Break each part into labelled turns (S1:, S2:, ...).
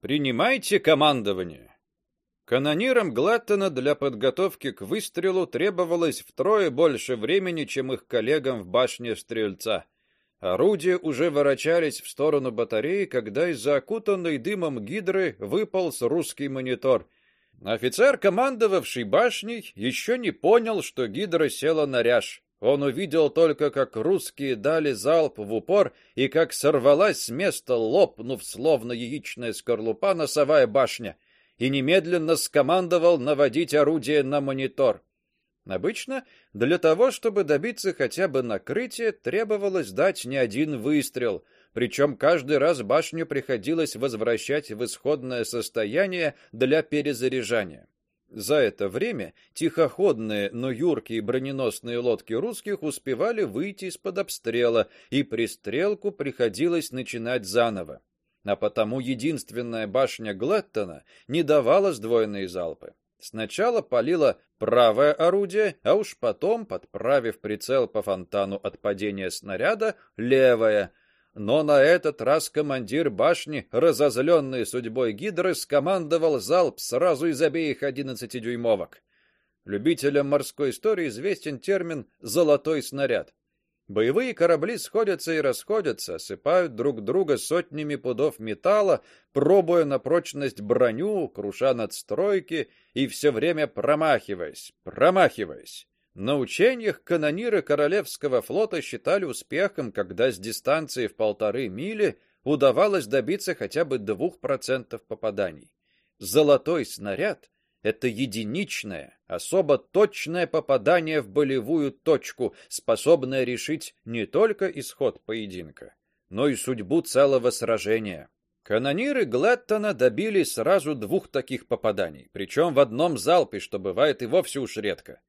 S1: Принимайте командование. Канонирам Глаттона для подготовки к выстрелу требовалось втрое больше времени, чем их коллегам в башне Стрельца. Орудия уже ворочались в сторону батареи, когда из-за окутанной дымом гидры выполз русский монитор. Офицер, командовавший башней, еще не понял, что гидра села на ряж. Он увидел только, как русские дали залп в упор и как сорвалась с места, лопнув словно яичная скорлупа носовая башня, и немедленно скомандовал наводить орудие на монитор. Обычно для того, чтобы добиться хотя бы накрытия, требовалось дать не один выстрел, причем каждый раз башню приходилось возвращать в исходное состояние для перезаряжания. За это время тихоходные, но юркие броненосные лодки русских успевали выйти из-под обстрела, и пристрелку приходилось начинать заново. А потому единственная башня Глеттона не давала сдвоенные залпы. Сначала палило правое орудие, а уж потом, подправив прицел по фонтану от падения снаряда, левое. Но на этот раз командир башни, разозленный судьбой гидры, скомандовал залп сразу из обеих одиннадцатидюймовок. Любителям морской истории известен термин золотой снаряд. Боевые корабли сходятся и расходятся, осыпают друг друга сотнями пудов металла, пробуя на прочность броню, круша надстройки и все время промахиваясь, промахиваясь. На учениях канониры королевского флота считали успехом, когда с дистанции в полторы мили удавалось добиться хотя бы двух процентов попаданий. Золотой снаряд это единичное, особо точное попадание в болевую точку, способное решить не только исход поединка, но и судьбу целого сражения. Канониры Глэттона добились сразу двух таких попаданий, причем в одном залпе, что бывает и вовсе уж редко.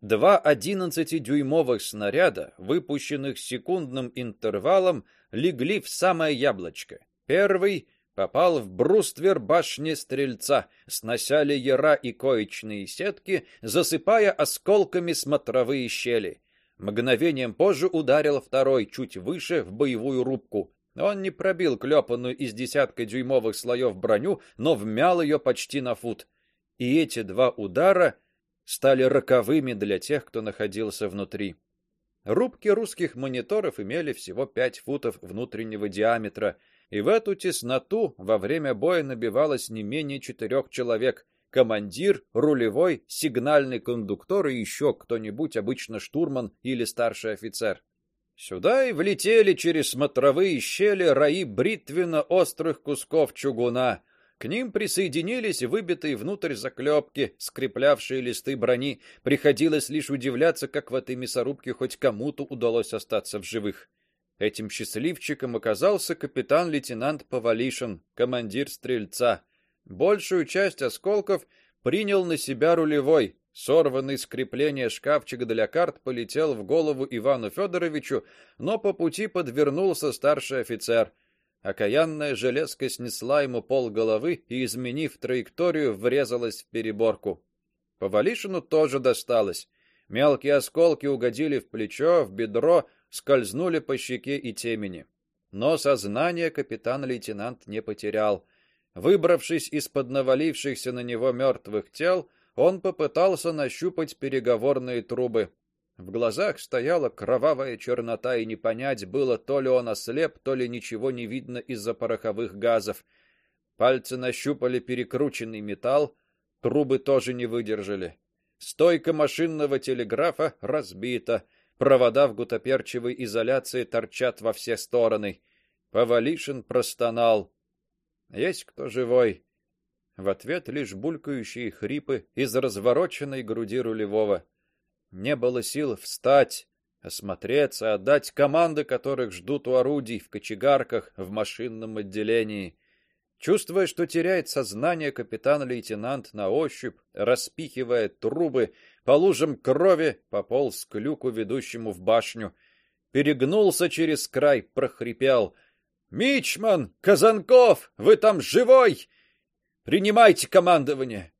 S1: Два одиннадцатидюймовых снаряда, выпущенных секундным интервалом, легли в самое яблочко. Первый попал в бруствер башни стрельца, снося леера и коечные сетки, засыпая осколками смотровые щели. Мгновением позже ударил второй чуть выше в боевую рубку. Он не пробил клепанную из десятка дюймовых слоев броню, но вмял ее почти на фут. И эти два удара стали роковыми для тех, кто находился внутри. Рубки русских мониторов имели всего пять футов внутреннего диаметра, и в эту тесноту во время боя набивалось не менее четырех человек: командир, рулевой, сигнальный кондуктор и еще кто-нибудь, обычно штурман или старший офицер. Сюда и влетели через смотровые щели раи бритвенно острых кусков чугуна. К ним присоединились выбитые внутрь заклепки, скреплявшие листы брони. Приходилось лишь удивляться, как в этой мясорубке хоть кому-то удалось остаться в живых. Этим счастливчиком оказался капитан-лейтенант Повалишин, командир стрельца. Большую часть осколков принял на себя рулевой. Сорванный с крепления шкафчик для карт полетел в голову Ивану Федоровичу, но по пути подвернулся старший офицер. Окаянная железка снесла ему пол головы и, изменив траекторию, врезалась в переборку. Повалишину тоже досталось. Мелкие осколки угодили в плечо, в бедро, скользнули по щеке и темени. Но сознание капитан-лейтенант не потерял. Выбравшись из-под навалившихся на него мертвых тел, он попытался нащупать переговорные трубы. В глазах стояла кровавая чернота, и не понять было, то ли он ослеп, то ли ничего не видно из-за пороховых газов. Пальцы нащупали перекрученный металл, трубы тоже не выдержали. Стойка машинного телеграфа разбита. Провода в гутоперчевой изоляции торчат во все стороны. Повалишин простонал: "Есть кто живой?" В ответ лишь булькающие хрипы из развороченной груди рулевого. Не было сил встать, осмотреться, отдать команды, которых ждут у орудий в кочегарках, в машинном отделении. Чувствуя, что теряет сознание, капитан-лейтенант на ощупь, распихивая трубы, по лужам крови пополз к люку, ведущему в башню, перегнулся через край, прохрипел: "Мичман, Казанков, вы там живой? Принимайте командование!"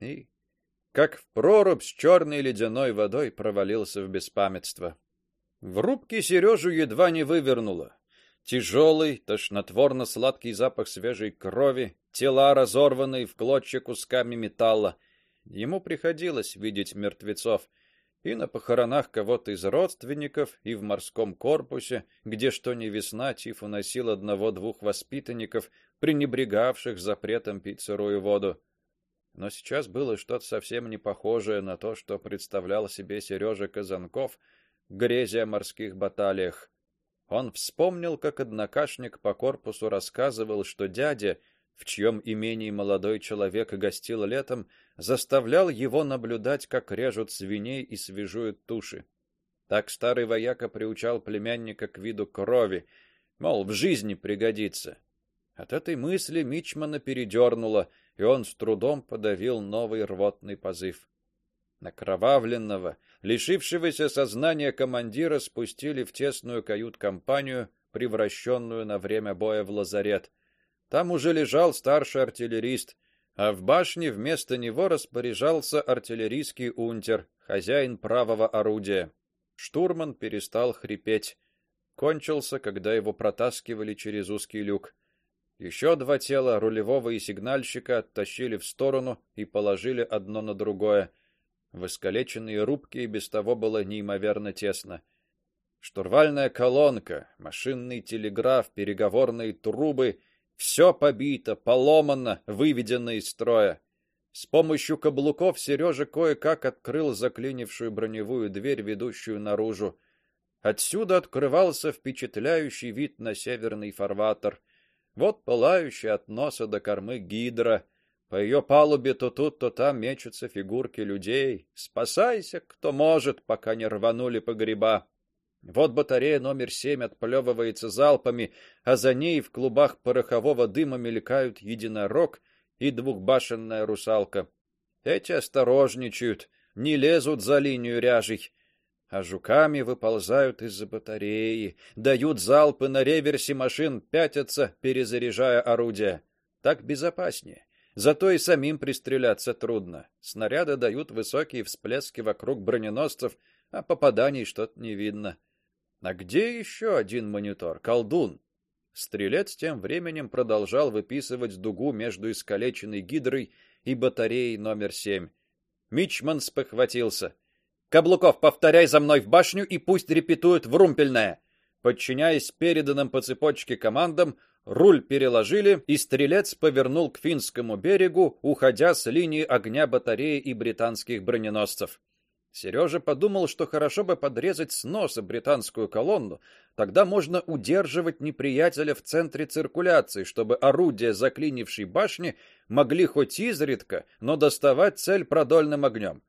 S1: И как в прорубь с черной ледяной водой провалился в беспамятство. В рубке Сережу едва не вывернуло. Тяжелый, тошнотворно-сладкий запах свежей крови, тела разорванные в клочья кусками металла. Ему приходилось видеть мертвецов и на похоронах кого-то из родственников, и в морском корпусе, где что ни весна Тиф уносил одного-двух воспитанников, пренебрегавших запретом пить сырую воду. Но сейчас было что-то совсем не похожее на то, что представлял себе Сережа Казанков, грезя о морских баталиях. Он вспомнил, как однокашник по корпусу рассказывал, что дядя, в чьем имении молодой человек гостил летом, заставлял его наблюдать, как режут свиней и свежуют туши. Так старый вояка приучал племянника к виду крови, мол, в жизни пригодится. От этой мысли Мичмана передернуло, и он с трудом подавил новый рвотный позыв. Накровавленного, лишившегося сознания командира спустили в тесную кают-компанию, превращенную на время боя в лазарет. Там уже лежал старший артиллерист, а в башне вместо него распоряжался артиллерийский унтер, хозяин правого орудия. Штурман перестал хрипеть. Кончился, когда его протаскивали через узкий люк. Еще два тела рулевого и сигнальщика оттащили в сторону и положили одно на другое. В искалеченные рубки и без того было неимоверно тесно. Штурвальная колонка, машинный телеграф, переговорные трубы все побито, поломано, выведено из строя. С помощью каблуков Сережа кое-как открыл заклинившую броневую дверь, ведущую наружу. Отсюда открывался впечатляющий вид на северный фарватер. Вот пылающая от носа до кормы гидра, по ее палубе то тут, то там мечутся фигурки людей. Спасайся, кто может, пока не рванули погреба. Вот батарея номер семь отплевывается залпами, а за ней в клубах порохового дыма мелькают единорог и двухбашенная русалка. Эти осторожничают, не лезут за линию ряжей, а жуками выползают из-за батареи, дают залпы на реверсе машин, пятятся, перезаряжая орудия. Так безопаснее. Зато и самим пристреляться трудно. Снаряды дают высокие всплески вокруг броненосцев, а попаданий что-то не видно. А где еще один монитор? Колдун. Стрелец тем временем продолжал выписывать дугу между искалеченной гидрой и батареей номер семь. Мичман спохватился. Каблуков, повторяй за мной в башню и пусть репетуют в румпельное. Подчиняясь переданным по цепочке командам, Руль переложили, и стрелец повернул к финскому берегу, уходя с линии огня батареи и британских броненосцев. Сережа подумал, что хорошо бы подрезать с носа британскую колонну, тогда можно удерживать неприятеля в центре циркуляции, чтобы орудия заклинившей башни могли хоть изредка, но доставать цель продольным огнем.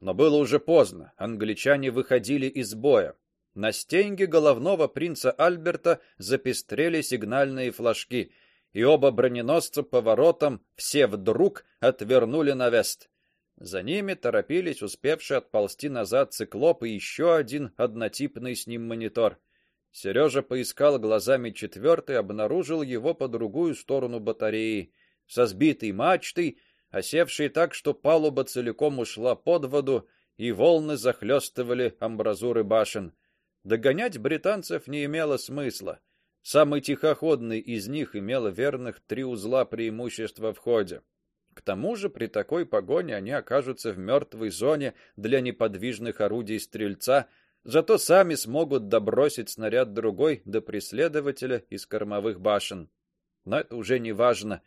S1: Но было уже поздно, англичане выходили из боя. На стенге головного принца Альберта запестрели сигнальные флажки, и оба броненосца поворотом все вдруг отвернули на вест. За ними торопились успевшие отползти назад циклоп и еще один однотипный с ним монитор. Сережа поискал глазами четвертый, обнаружил его по другую сторону батареи, со сбитой мачтой, осевшей так, что палуба целиком ушла под воду, и волны захлестывали амбразуры башен. Догонять британцев не имело смысла. Самый тихоходный из них имел верных три узла преимущества в ходе. К тому же при такой погоне они окажутся в мертвой зоне для неподвижных орудий стрельца, зато сами смогут добросить снаряд другой до преследователя из кормовых башен. Но это уже не важно.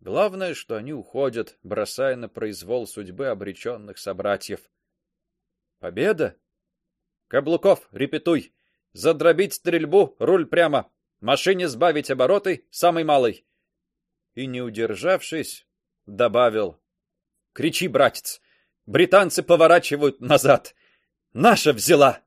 S1: Главное, что они уходят, бросая на произвол судьбы обреченных собратьев. Победа Каблуков, репетуй. Задробить стрельбу, руль прямо. Машине сбавить обороты, самый малый. И не удержавшись, добавил: "Кричи, братец. Британцы поворачивают назад. Наша взяла".